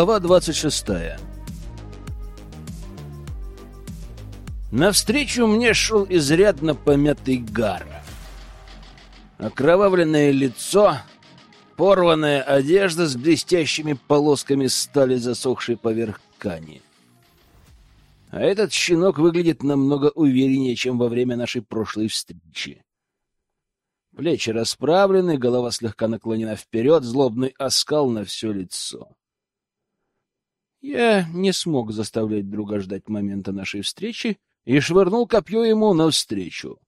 Глава 26. Навстречу мне шел изрядно помятый Гара. Окровавленное лицо, порванная одежда с блестящими полосками стали, засохшей поверх ткани. А этот щенок выглядит намного увереннее, чем во время нашей прошлой встречи. Плечи расправлены, голова слегка наклонена вперед, злобный оскал на все лицо. Я не смог заставлять друга ждать момента нашей встречи и швырнул копье ему навстречу.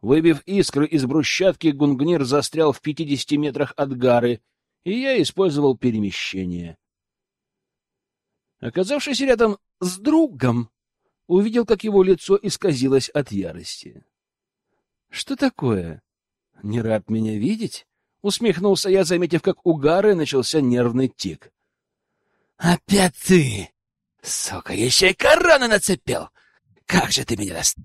Выбив искры из брусчатки, гунгнир застрял в пятидесяти метрах от гары, и я использовал перемещение. Оказавшись рядом с другом, увидел, как его лицо исказилось от ярости. — Что такое? Не рад меня видеть? — усмехнулся я, заметив, как у гары начался нервный тик. Опять ты! Сука, еще и корону нацепил! Как же ты меня достал!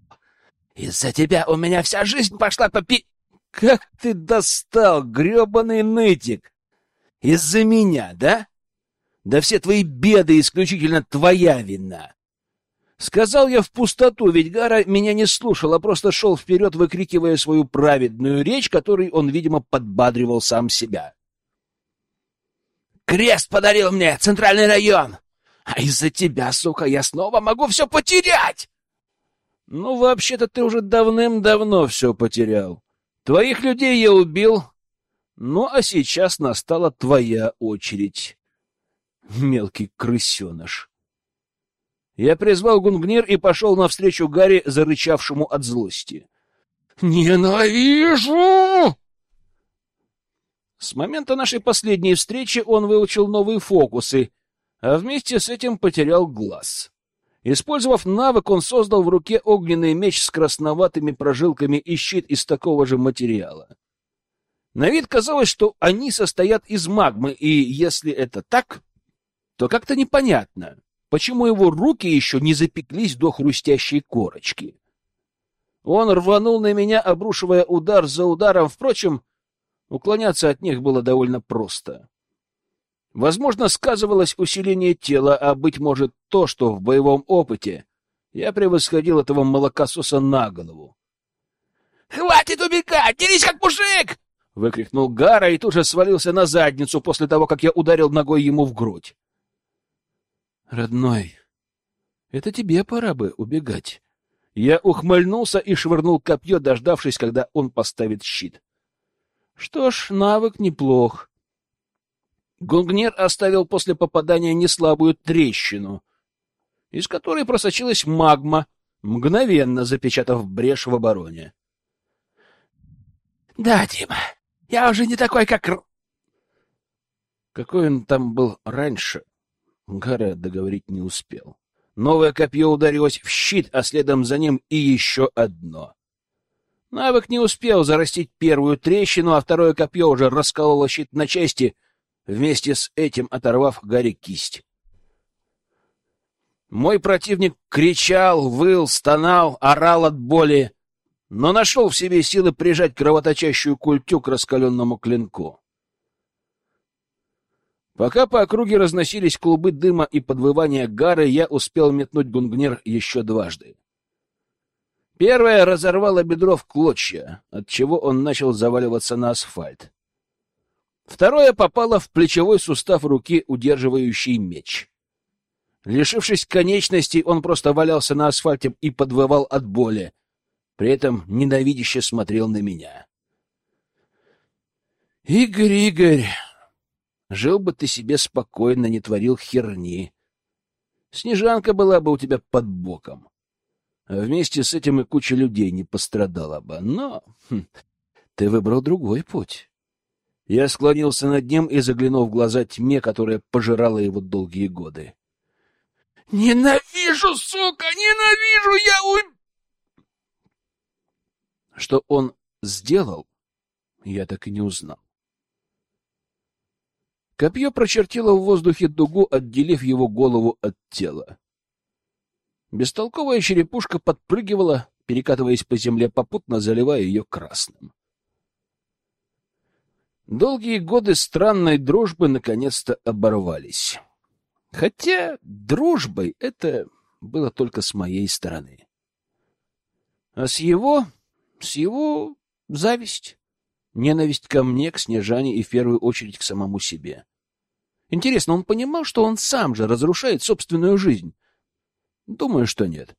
Из-за тебя у меня вся жизнь пошла по пи... Как ты достал, гребаный нытик! Из-за меня, да? Да все твои беды исключительно твоя вина. Сказал я в пустоту, ведь Гара меня не слушал, а просто шел вперед, выкрикивая свою праведную речь, которой он, видимо, подбадривал сам себя. Крест подарил мне, центральный район. А из-за тебя, сука, я снова могу все потерять. Ну, вообще-то ты уже давным-давно все потерял. Твоих людей я убил. Ну, а сейчас настала твоя очередь. Мелкий крысеныш. Я призвал Гунгнир и пошел навстречу Гарри, зарычавшему от злости. «Ненавижу!» С момента нашей последней встречи он выучил новые фокусы, а вместе с этим потерял глаз. Использовав навык, он создал в руке огненный меч с красноватыми прожилками и щит из такого же материала. На вид казалось, что они состоят из магмы, и если это так, то как-то непонятно, почему его руки еще не запеклись до хрустящей корочки. Он рванул на меня, обрушивая удар за ударом, впрочем, Уклоняться от них было довольно просто. Возможно, сказывалось усиление тела, а, быть может, то, что в боевом опыте я превосходил этого молокососа на голову. «Хватит убегать! Дерись как мужик!» — выкрикнул Гара и тут же свалился на задницу после того, как я ударил ногой ему в грудь. «Родной, это тебе пора бы убегать». Я ухмыльнулся и швырнул копье, дождавшись, когда он поставит щит. Что ж, навык неплох. Гунгнер оставил после попадания неслабую трещину, из которой просочилась магма, мгновенно запечатав брешь в обороне. — Да, Дима, я уже не такой, как... Какой он там был раньше, Гара договорить не успел. Новое копье ударилось в щит, а следом за ним и еще одно. Навык не успел зарастить первую трещину, а второе копье уже раскололо щит на части, вместе с этим оторвав Гарри кисть. Мой противник кричал, выл, стонал, орал от боли, но нашел в себе силы прижать кровоточащую культю к раскаленному клинку. Пока по округе разносились клубы дыма и подвывания гары, я успел метнуть гунгнер еще дважды. Первое разорвало бедро в клочья, от чего он начал заваливаться на асфальт. Второе попало в плечевой сустав руки, удерживающий меч. Лишившись конечностей, он просто валялся на асфальте и подвывал от боли, при этом ненавидяще смотрел на меня. «Игорь, Игорь, жил бы ты себе спокойно, не творил херни. Снежанка была бы у тебя под боком. Вместе с этим и куча людей не пострадала бы. Но хм, ты выбрал другой путь. Я склонился над ним и заглянул в глаза тьме, которая пожирала его долгие годы. «Ненавижу, сука! Ненавижу! Я у...» Что он сделал, я так и не узнал. Копье прочертило в воздухе дугу, отделив его голову от тела. Бестолковая черепушка подпрыгивала, перекатываясь по земле, попутно заливая ее красным. Долгие годы странной дружбы наконец-то оборвались. Хотя дружбой это было только с моей стороны. А с его... с его зависть. Ненависть ко мне, к Снежане и в первую очередь к самому себе. Интересно, он понимал, что он сам же разрушает собственную жизнь? Думаю, что нет.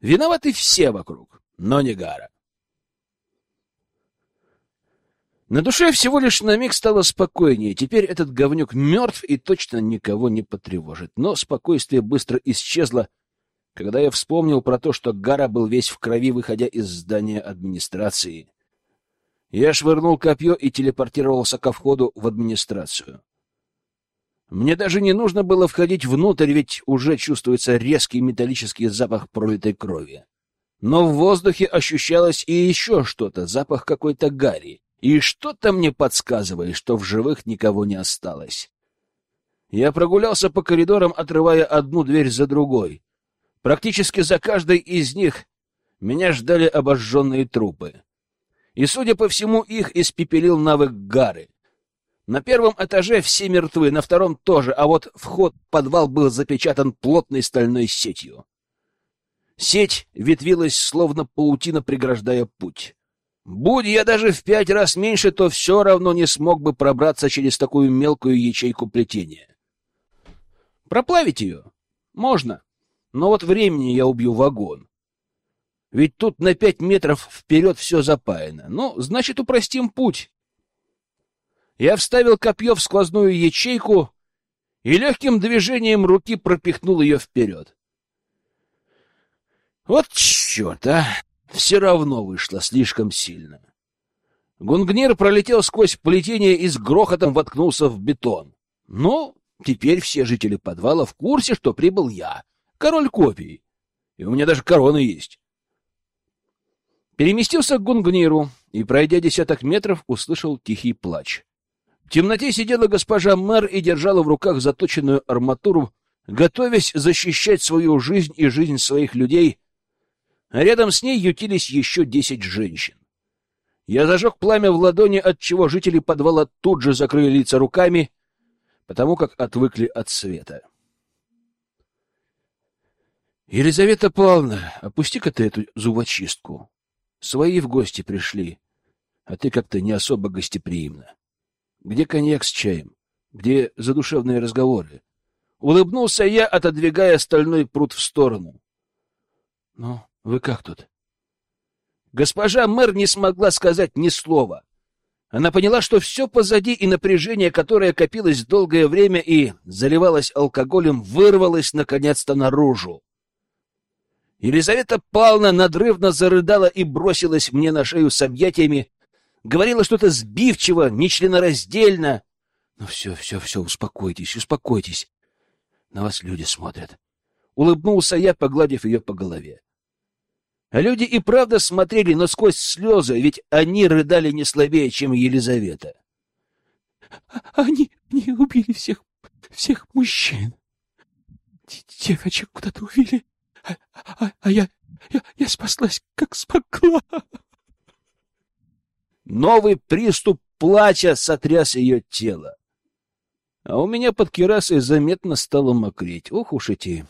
Виноваты все вокруг, но не Гара. На душе всего лишь на миг стало спокойнее. Теперь этот говнюк мертв и точно никого не потревожит. Но спокойствие быстро исчезло, когда я вспомнил про то, что Гара был весь в крови, выходя из здания администрации. Я швырнул копье и телепортировался ко входу в администрацию. Мне даже не нужно было входить внутрь, ведь уже чувствуется резкий металлический запах пролитой крови. Но в воздухе ощущалось и еще что-то, запах какой-то гари. И что-то мне подсказывает, что в живых никого не осталось. Я прогулялся по коридорам, отрывая одну дверь за другой. Практически за каждой из них меня ждали обожженные трупы. И, судя по всему, их испепелил навык Гары. На первом этаже все мертвы, на втором тоже, а вот вход в подвал был запечатан плотной стальной сетью. Сеть ветвилась, словно паутина, преграждая путь. Будь я даже в пять раз меньше, то все равно не смог бы пробраться через такую мелкую ячейку плетения. Проплавить ее? Можно. Но вот времени я убью вагон. Ведь тут на пять метров вперед все запаяно. Ну, значит, упростим путь. Я вставил копье в сквозную ячейку и легким движением руки пропихнул ее вперед. Вот черт, а! все равно вышло слишком сильно. Гунгнир пролетел сквозь плетение и с грохотом воткнулся в бетон. Но теперь все жители подвала в курсе, что прибыл я, король копий. И у меня даже корона есть. Переместился к Гунгниру и, пройдя десяток метров, услышал тихий плач. В темноте сидела госпожа мэр и держала в руках заточенную арматуру, готовясь защищать свою жизнь и жизнь своих людей а рядом с ней ютились еще десять женщин. Я зажег пламя в ладони, от чего жители подвала тут же закрыли лица руками, потому как отвыкли от света. Елизавета Павловна, опусти-ка ты эту зубочистку. Свои в гости пришли, а ты как-то не особо гостеприимна. Где коньяк с чаем? Где задушевные разговоры? Улыбнулся я, отодвигая стальной пруд в сторону. Ну, вы как тут? Госпожа мэр не смогла сказать ни слова. Она поняла, что все позади, и напряжение, которое копилось долгое время и заливалось алкоголем, вырвалось наконец-то наружу. Елизавета Павловна надрывно зарыдала и бросилась мне на шею с объятиями, говорила что-то сбивчиво, нечленораздельно. Ну все, все, все, успокойтесь, успокойтесь. На вас люди смотрят. Улыбнулся я, погладив ее по голове. Люди и правда смотрели, но сквозь слезы, ведь они рыдали не слабее, чем Елизавета. — Они, они убили всех, всех мужчин. Девочек куда-то увели, а, а, а я, я, я спаслась, как смогла. Новый приступ плача сотряс ее тело. А у меня под кирасой заметно стало мокреть. Ох уж эти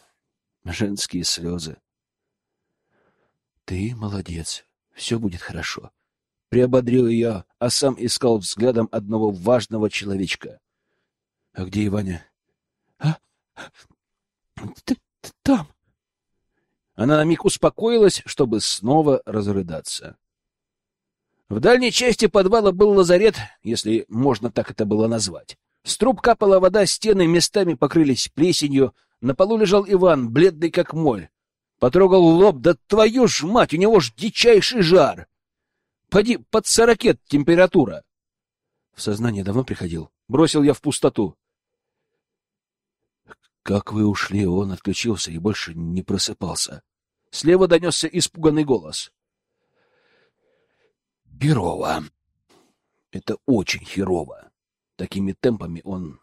женские слезы. Ты молодец, все будет хорошо. Приободрил ее, а сам искал взглядом одного важного человечка. А где Иваня? А? Ты, ты там. Она на миг успокоилась, чтобы снова разрыдаться. В дальней части подвала был лазарет, если можно так это было назвать. С труб капала вода, стены местами покрылись плесенью, на полу лежал Иван, бледный как моль. Потрогал лоб, да твою ж мать, у него ж дичайший жар. Поди, под сорокет температура. В сознание давно приходил. Бросил я в пустоту. Как вы ушли, он отключился и больше не просыпался. Слева донесся испуганный голос. Херово. Это очень херово. Такими темпами он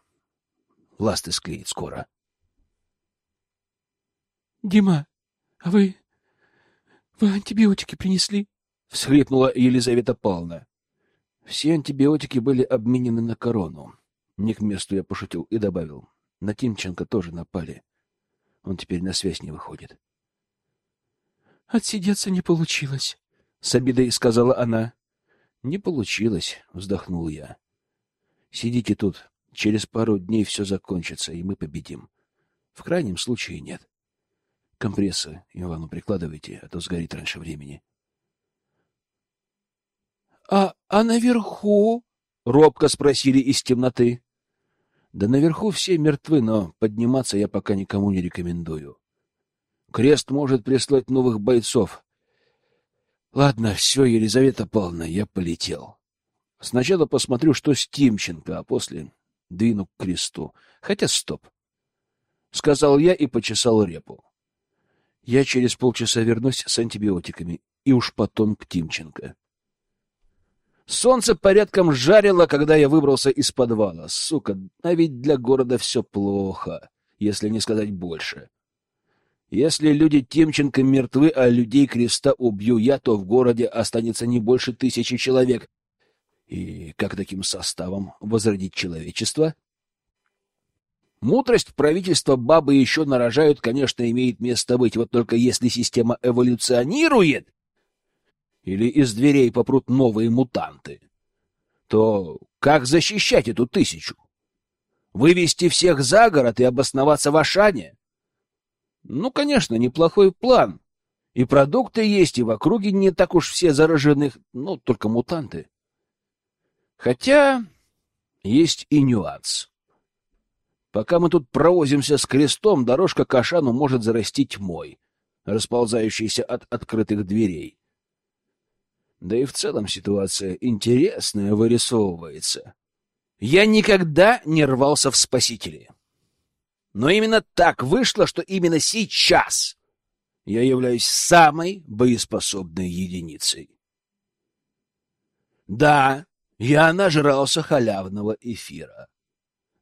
ласты склеит скоро. — Дима, а вы... вы антибиотики принесли? — всхлипнула Елизавета Павловна. Все антибиотики были обменены на корону. Не к месту я пошутил и добавил. На Тимченко тоже напали. Он теперь на связь не выходит. Отсидеться не получилось, — с обидой сказала она. — Не получилось, — вздохнул я. — Сидите тут. Через пару дней все закончится, и мы победим. В крайнем случае нет. Компрессы Ивану прикладывайте, а то сгорит раньше времени. — А, а наверху? — робко спросили из темноты. — Да наверху все мертвы, но подниматься я пока никому не рекомендую. Крест может прислать новых бойцов. Ладно, все, Елизавета Павловна, я полетел. Сначала посмотрю, что с Тимченко, а после двину к кресту. Хотя стоп. Сказал я и почесал репу. Я через полчаса вернусь с антибиотиками, и уж потом к Тимченко. Солнце порядком жарило, когда я выбрался из подвала. Сука, а ведь для города все плохо, если не сказать больше. Если люди Тимченко мертвы, а людей креста убью я, то в городе останется не больше тысячи человек. И как таким составом возродить человечество? Мудрость правительства бабы еще нарожают, конечно, имеет место быть. Вот только если система эволюционирует, или из дверей попрут новые мутанты, то как защищать эту тысячу? Вывести всех за город и обосноваться в Ашане? Ну, конечно, неплохой план. И продукты есть, и в округе не так уж все зараженных, ну, только мутанты. Хотя есть и нюанс. Пока мы тут провозимся с крестом, дорожка к Ашану может зарасти тьмой, расползающейся от открытых дверей. Да и в целом ситуация интересная вырисовывается. Я никогда не рвался в спасители. Но именно так вышло, что именно сейчас я являюсь самой боеспособной единицей. Да, я нажрался халявного эфира.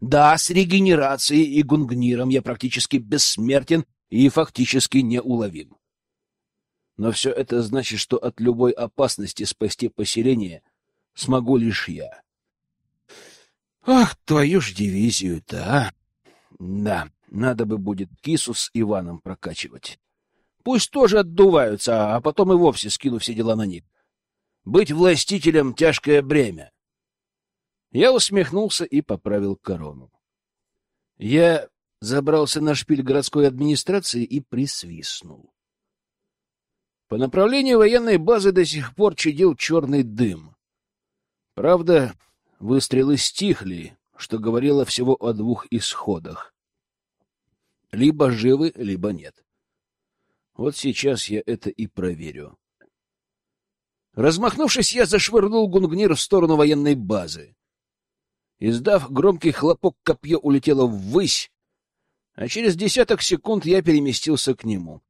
Да, с регенерацией и гунгниром я практически бессмертен и фактически неуловим. Но все это значит, что от любой опасности спасти поселение смогу лишь я. Ах, твою ж дивизию-то, а! Да, надо бы будет кису с Иваном прокачивать. Пусть тоже отдуваются, а потом и вовсе скину все дела на них. Быть властителем — тяжкое бремя. Я усмехнулся и поправил корону. Я забрался на шпиль городской администрации и присвистнул. По направлению военной базы до сих пор чадил черный дым. Правда, выстрелы стихли, что говорило всего о двух исходах. Либо живы, либо нет. Вот сейчас я это и проверю. Размахнувшись, я зашвырнул гунгнир в сторону военной базы. Издав громкий хлопок, копье улетело ввысь, а через десяток секунд я переместился к нему.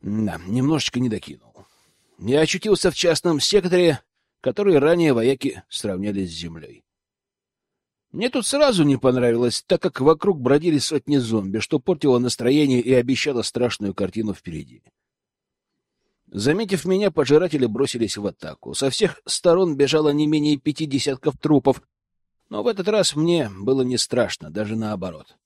Да, немножечко не докинул. Я очутился в частном секторе, который ранее вояки сравняли с землей. Мне тут сразу не понравилось, так как вокруг бродили сотни зомби, что портило настроение и обещало страшную картину впереди. Заметив меня, пожиратели бросились в атаку. Со всех сторон бежало не менее пяти десятков трупов, но в этот раз мне было не страшно, даже наоборот.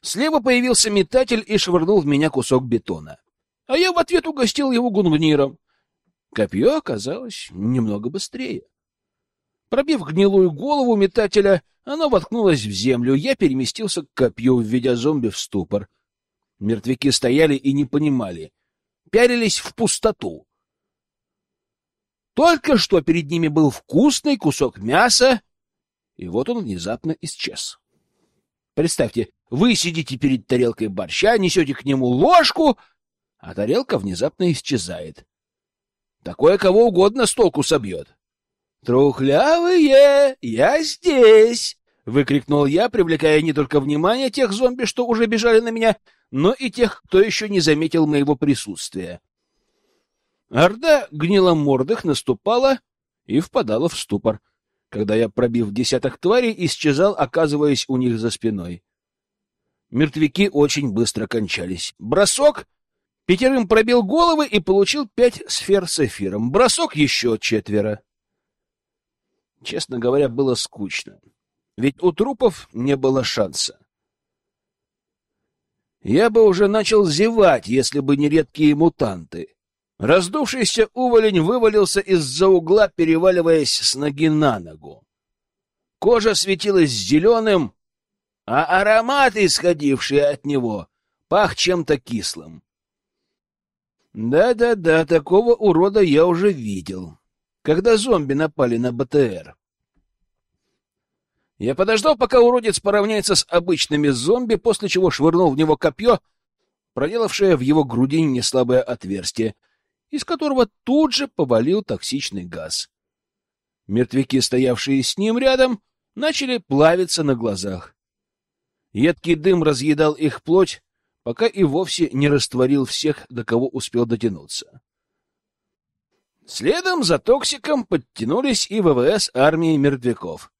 Слева появился метатель и швырнул в меня кусок бетона. А я в ответ угостил его гунгниром. Копье оказалось немного быстрее. Пробив гнилую голову метателя, оно воткнулось в землю. Я переместился к копью, введя зомби в ступор. Мертвяки стояли и не понимали. Пялились в пустоту. Только что перед ними был вкусный кусок мяса, и вот он внезапно исчез. Представьте, вы сидите перед тарелкой борща, несете к нему ложку, а тарелка внезапно исчезает. Такое кого угодно с толку собьет. «Трухлявые, я здесь!» — выкрикнул я, привлекая не только внимание тех зомби, что уже бежали на меня, но и тех, кто еще не заметил моего присутствия. Орда гниломордых наступала и впадала в ступор когда я, пробив десяток тварей, исчезал, оказываясь у них за спиной. Мертвяки очень быстро кончались. Бросок! Пятерым пробил головы и получил пять сфер с эфиром. Бросок еще четверо. Честно говоря, было скучно. Ведь у трупов не было шанса. Я бы уже начал зевать, если бы не редкие мутанты. Раздувшийся уволень вывалился из-за угла, переваливаясь с ноги на ногу. Кожа светилась зеленым, а аромат, исходивший от него, пах чем-то кислым. Да-да-да, такого урода я уже видел, когда зомби напали на БТР. Я подождал, пока уродец поравняется с обычными зомби, после чего швырнул в него копье, проделавшее в его груди неслабое отверстие, из которого тут же повалил токсичный газ. Мертвяки, стоявшие с ним рядом, начали плавиться на глазах. Едкий дым разъедал их плоть, пока и вовсе не растворил всех, до кого успел дотянуться. Следом за токсиком подтянулись и ВВС армии мертвяков.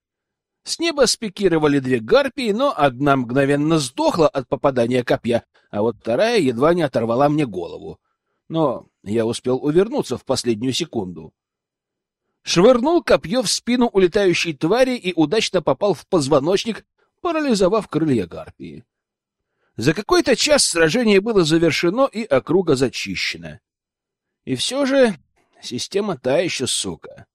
С неба спикировали две гарпии, но одна мгновенно сдохла от попадания копья, а вот вторая едва не оторвала мне голову. Но я успел увернуться в последнюю секунду. Швырнул копье в спину улетающей твари и удачно попал в позвоночник, парализовав крылья гарпии. За какой-то час сражение было завершено и округа зачищена. И все же система та еще сука.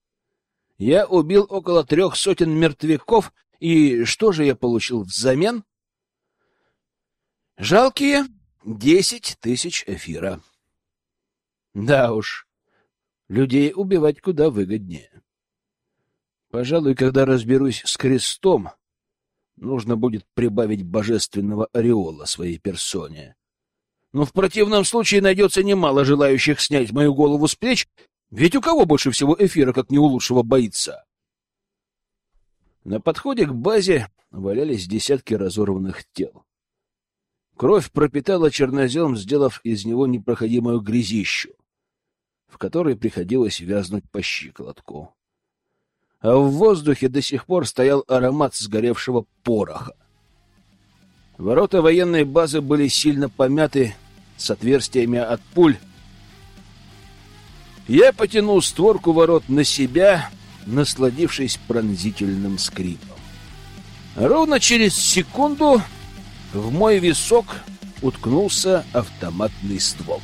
Я убил около трех сотен мертвяков, и что же я получил взамен? Жалкие десять тысяч эфира. Да уж, людей убивать куда выгоднее. Пожалуй, когда разберусь с крестом, нужно будет прибавить божественного ореола своей персоне. Но в противном случае найдется немало желающих снять мою голову с плеч, ведь у кого больше всего эфира, как не у лучшего бойца? На подходе к базе валялись десятки разорванных тел. Кровь пропитала чернозем, сделав из него непроходимую грязищу, в которой приходилось вязнуть по щиколотку а в воздухе до сих пор стоял аромат сгоревшего пороха. Ворота военной базы были сильно помяты с отверстиями от пуль. Я потянул створку ворот на себя, насладившись пронзительным скрипом. Ровно через секунду в мой висок уткнулся автоматный ствол.